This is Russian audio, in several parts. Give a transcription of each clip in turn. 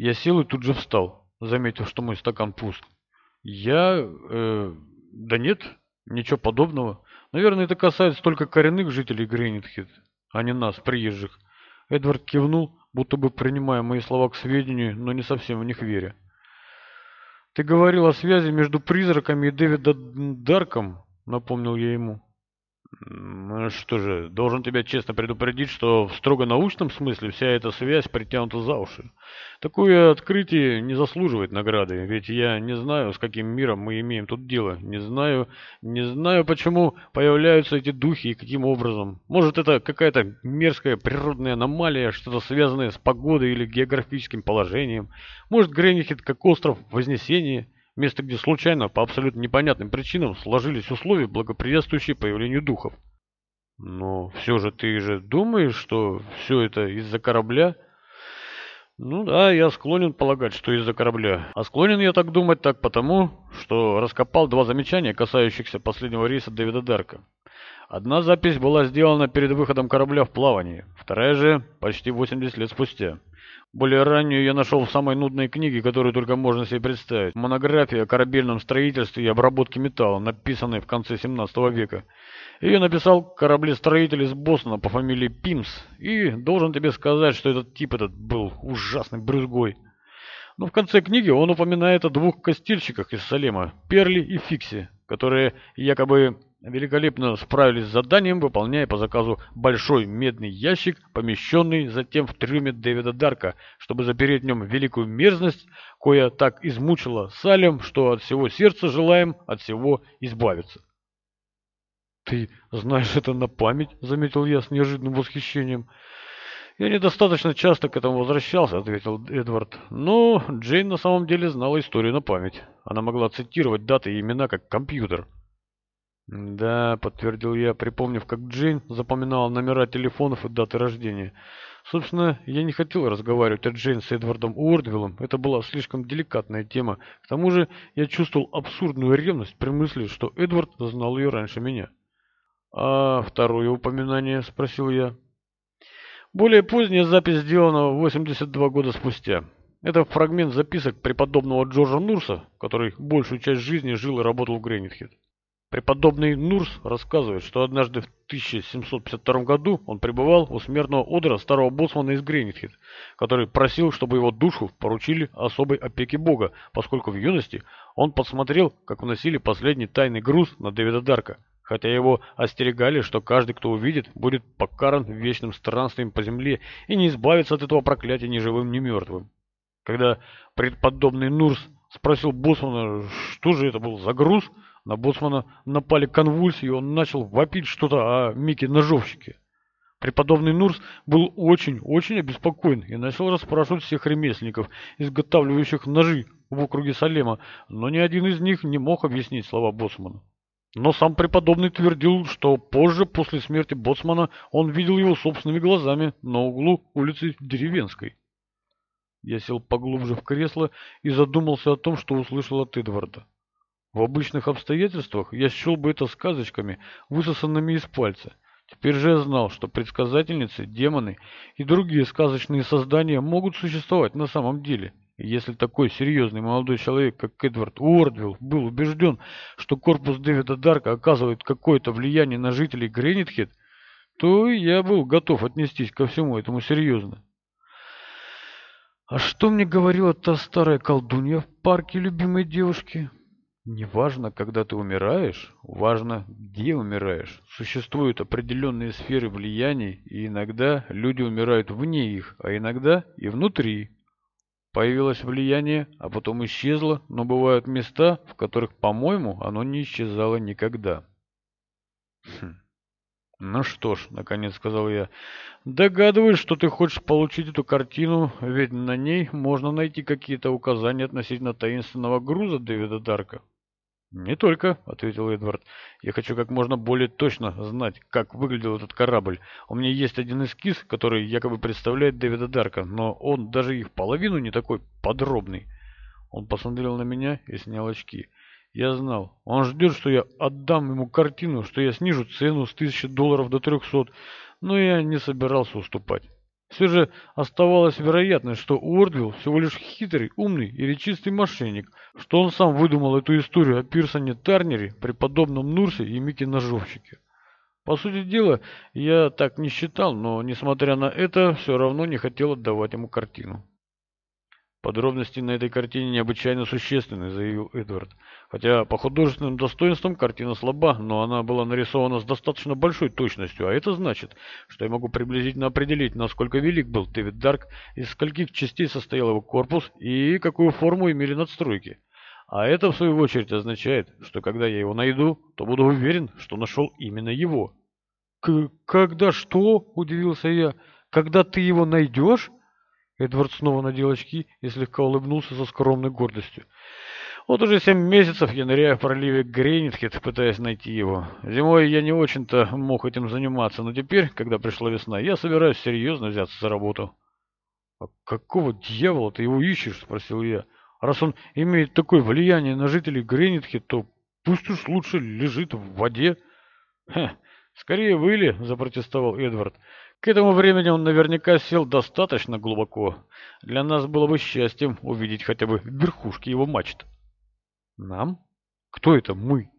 Я сел и тут же встал, заметив, что мой стакан пуст. Я... Э, да нет, ничего подобного. Наверное, это касается только коренных жителей Гринитхит, а не нас, приезжих. Эдвард кивнул, будто бы принимая мои слова к сведению, но не совсем в них веря. «Ты говорил о связи между призраками и Дэвидом Дарком», — напомнил я ему. Ну что же, должен тебя честно предупредить, что в строго научном смысле вся эта связь притянута за уши. Такое открытие не заслуживает награды, ведь я не знаю, с каким миром мы имеем тут дело. Не знаю, не знаю, почему появляются эти духи и каким образом. Может, это какая-то мерзкая природная аномалия, что-то связанное с погодой или географическим положением. Может, Гренихет как остров Вознесения – место, где случайно, по абсолютно непонятным причинам, сложились условия, благоприятствующие появлению духов. Но все же ты же думаешь, что все это из-за корабля? Ну да, я склонен полагать, что из-за корабля. А склонен я так думать так потому, что раскопал два замечания, касающихся последнего рейса Дэвида Дарка. Одна запись была сделана перед выходом корабля в плавание, вторая же почти 80 лет спустя. Более раннюю я нашел в самой нудной книге, которую только можно себе представить. Монография о корабельном строительстве и обработке металла, написанной в конце 17 века. Ее написал кораблестроитель из Бостона по фамилии Пимс. И должен тебе сказать, что этот тип этот был ужасный брюзгой. Но в конце книги он упоминает о двух костильщиках из Салема, Перли и Фикси, которые якобы великолепно справились с заданием, выполняя по заказу большой медный ящик, помещенный затем в трюме Дэвида Дарка, чтобы запереть в нем великую мерзность, коя так измучила Салем, что от всего сердца желаем от всего избавиться. «Ты знаешь это на память?» — заметил я с неожиданным восхищением. «Я недостаточно часто к этому возвращался», — ответил Эдвард. «Но Джейн на самом деле знала историю на память. Она могла цитировать даты и имена как компьютер». «Да», — подтвердил я, припомнив, как Джейн запоминала номера телефонов и даты рождения. Собственно, я не хотел разговаривать о Джейн с Эдвардом Уордвиллом, это была слишком деликатная тема. К тому же я чувствовал абсурдную ревность при мысли, что Эдвард знал ее раньше меня. «А второе упоминание?» — спросил я. Более поздняя запись сделана 82 года спустя. Это фрагмент записок преподобного Джорджа Нурса, который большую часть жизни жил и работал в Гренитхед. Преподобный Нурс рассказывает, что однажды в 1752 году он пребывал у смертного одера старого боссмана из Гренитхед, который просил, чтобы его душу поручили особой опеке Бога, поскольку в юности он подсмотрел, как вносили последний тайный груз на Дэвида Дарка, хотя его остерегали, что каждый, кто увидит, будет покаран вечным странствием по земле и не избавится от этого проклятия ни живым, ни мертвым. Когда преподобный Нурс спросил боссмана, что же это был за груз, на боцмана напали конвульсии, и он начал вопить что-то о Мике-ножовщике. Преподобный Нурс был очень-очень обеспокоен и начал расспрашивать всех ремесленников, изготавливающих ножи в округе Салема, но ни один из них не мог объяснить слова боцмана. Но сам преподобный твердил, что позже, после смерти боцмана, он видел его собственными глазами на углу улицы Деревенской. Я сел поглубже в кресло и задумался о том, что услышал от Эдварда. В обычных обстоятельствах я счел бы это сказочками, высосанными из пальца. Теперь же я знал, что предсказательницы, демоны и другие сказочные создания могут существовать на самом деле. Если такой серьезный молодой человек, как Эдвард Уордвилл, был убежден, что корпус Дэвида Дарка оказывает какое-то влияние на жителей Гренитхед, то я был готов отнестись ко всему этому серьезно. А что мне говорила та старая колдунья в парке любимой девушки? Не важно, когда ты умираешь, важно, где умираешь. Существуют определенные сферы влияния, и иногда люди умирают вне их, а иногда и внутри. Появилось влияние, а потом исчезло, но бывают места, в которых, по-моему, оно не исчезало никогда. Хм. «Ну что ж», — наконец сказал я, — «догадываюсь, что ты хочешь получить эту картину, ведь на ней можно найти какие-то указания относительно таинственного груза Дэвида Дарка». «Не только», — ответил Эдвард. «Я хочу как можно более точно знать, как выглядел этот корабль. У меня есть один эскиз, который якобы представляет Дэвида Дарка, но он даже и половину не такой подробный». Он посмотрел на меня и снял очки. Я знал. Он ждет, что я отдам ему картину, что я снижу цену с тысячи долларов до трехсот, но я не собирался уступать. Все же оставалась вероятность, что Уордвилл всего лишь хитрый, умный или чистый мошенник, что он сам выдумал эту историю о Пирсоне Тарнере, преподобном Нурсе и Микки Ножовщике. По сути дела, я так не считал, но, несмотря на это, все равно не хотел отдавать ему картину. Подробности на этой картине необычайно существенны, заявил Эдвард. Хотя по художественным достоинствам картина слаба, но она была нарисована с достаточно большой точностью, а это значит, что я могу приблизительно определить, насколько велик был Дэвид Дарк, из скольких частей состоял его корпус и какую форму имели надстройки. А это, в свою очередь, означает, что когда я его найду, то буду уверен, что нашел именно его. К «Когда что?» – удивился я. «Когда ты его найдешь?» Эдвард снова надел очки и слегка улыбнулся со скромной гордостью. Вот уже семь месяцев я ныряю в проливе Грейнитхед, пытаясь найти его. Зимой я не очень-то мог этим заниматься, но теперь, когда пришла весна, я собираюсь серьезно взяться за работу. — А какого дьявола ты его ищешь? — спросил я. — Раз он имеет такое влияние на жителей Грейнитхед, то пусть уж лучше лежит в воде. — Скорее выли, — запротестовал Эдвард. К этому времени он наверняка сел достаточно глубоко. Для нас было бы счастьем увидеть хотя бы верхушки его мачт. Нам? Кто это мы?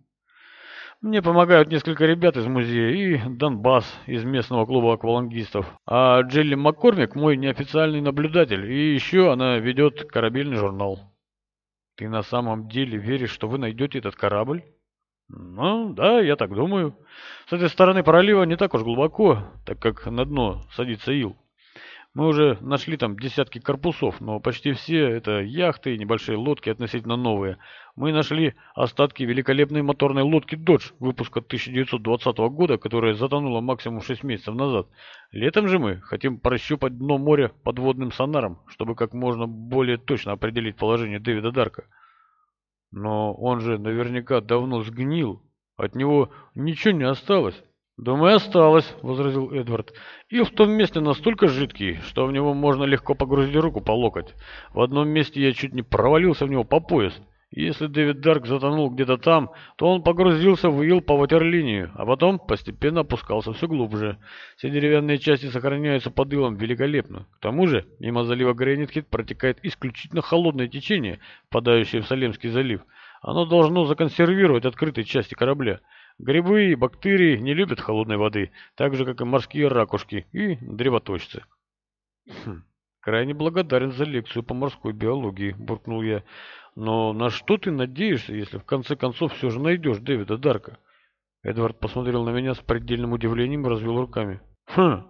Мне помогают несколько ребят из музея и Донбасс из местного клуба аквалангистов. А Джилли Маккормик мой неофициальный наблюдатель, и еще она ведет корабельный журнал. Ты на самом деле веришь, что вы найдете этот корабль? Ну, да, я так думаю. С этой стороны пролива не так уж глубоко, так как на дно садится ил. Мы уже нашли там десятки корпусов, но почти все это яхты и небольшие лодки относительно новые. Мы нашли остатки великолепной моторной лодки «Додж» выпуска 1920 года, которая затонула максимум 6 месяцев назад. Летом же мы хотим прощупать дно моря подводным сонаром, чтобы как можно более точно определить положение Дэвида Дарка. Но он же наверняка давно сгнил. От него ничего не осталось. «Думаю, осталось», — возразил Эдвард. «Ил в том месте настолько жидкий, что в него можно легко погрузить руку по локоть. В одном месте я чуть не провалился в него по пояс. Если Дэвид Дарк затонул где-то там, то он погрузился в ил по ватерлинию, а потом постепенно опускался все глубже. Все деревянные части сохраняются под илом великолепно. К тому же, мимо залива Грейнитхит протекает исключительно холодное течение, впадающее в Салемский залив. Оно должно законсервировать открытые части корабля». Грибы и бактерии не любят холодной воды, так же, как и морские ракушки и древоточцы. Хм, крайне благодарен за лекцию по морской биологии, буркнул я. Но на что ты надеешься, если в конце концов все же найдешь Дэвида Дарка? Эдвард посмотрел на меня с предельным удивлением и развел руками. Хм,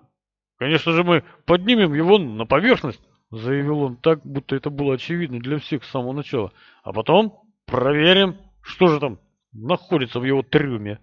конечно же мы поднимем его на поверхность, заявил он так, будто это было очевидно для всех с самого начала. А потом проверим, что же там находится в его трюме.